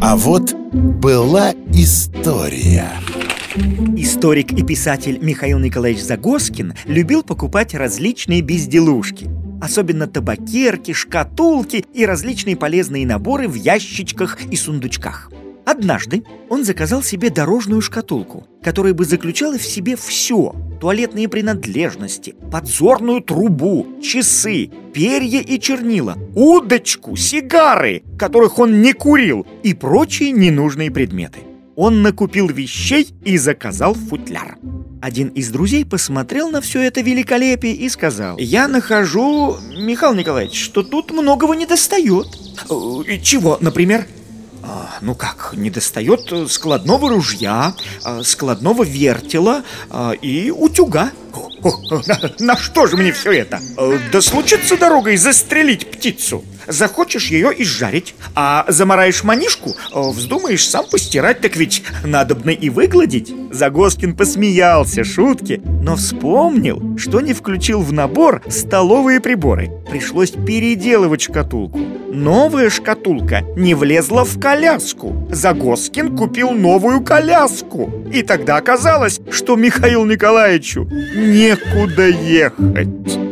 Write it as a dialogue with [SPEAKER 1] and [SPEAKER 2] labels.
[SPEAKER 1] А вот была история.
[SPEAKER 2] Историк и писатель Михаил Николаевич Загоскин любил покупать различные безделушки. Особенно табакерки, шкатулки и различные полезные наборы в ящичках и сундучках. Однажды он заказал себе дорожную шкатулку, которая бы заключала в себе все – туалетные принадлежности, подзорную трубу, часы, перья и чернила, удочку, сигары, которых он не курил, и прочие ненужные предметы. Он накупил вещей и заказал футляр. Один из друзей посмотрел на все это великолепие и сказал «Я нахожу, Михаил Николаевич, что тут многого не достает». «Э, «Чего, например?» А, ну как, не достает складного ружья, а, складного вертела а, и утюга. на, на что же мне все это? Э, да случится дорогой застрелить птицу. Захочешь ее изжарить, а замараешь манишку, э, вздумаешь сам постирать, так ведь надобно и выгладить. Загоскин посмеялся шутки, но вспомнил, что не включил в набор столовые приборы. Пришлось переделывать шкатулку. Новая шкатулка не влезла в коляску. Загоскин купил новую коляску. И тогда оказалось, что Михаилу Николаевичу некуда ехать.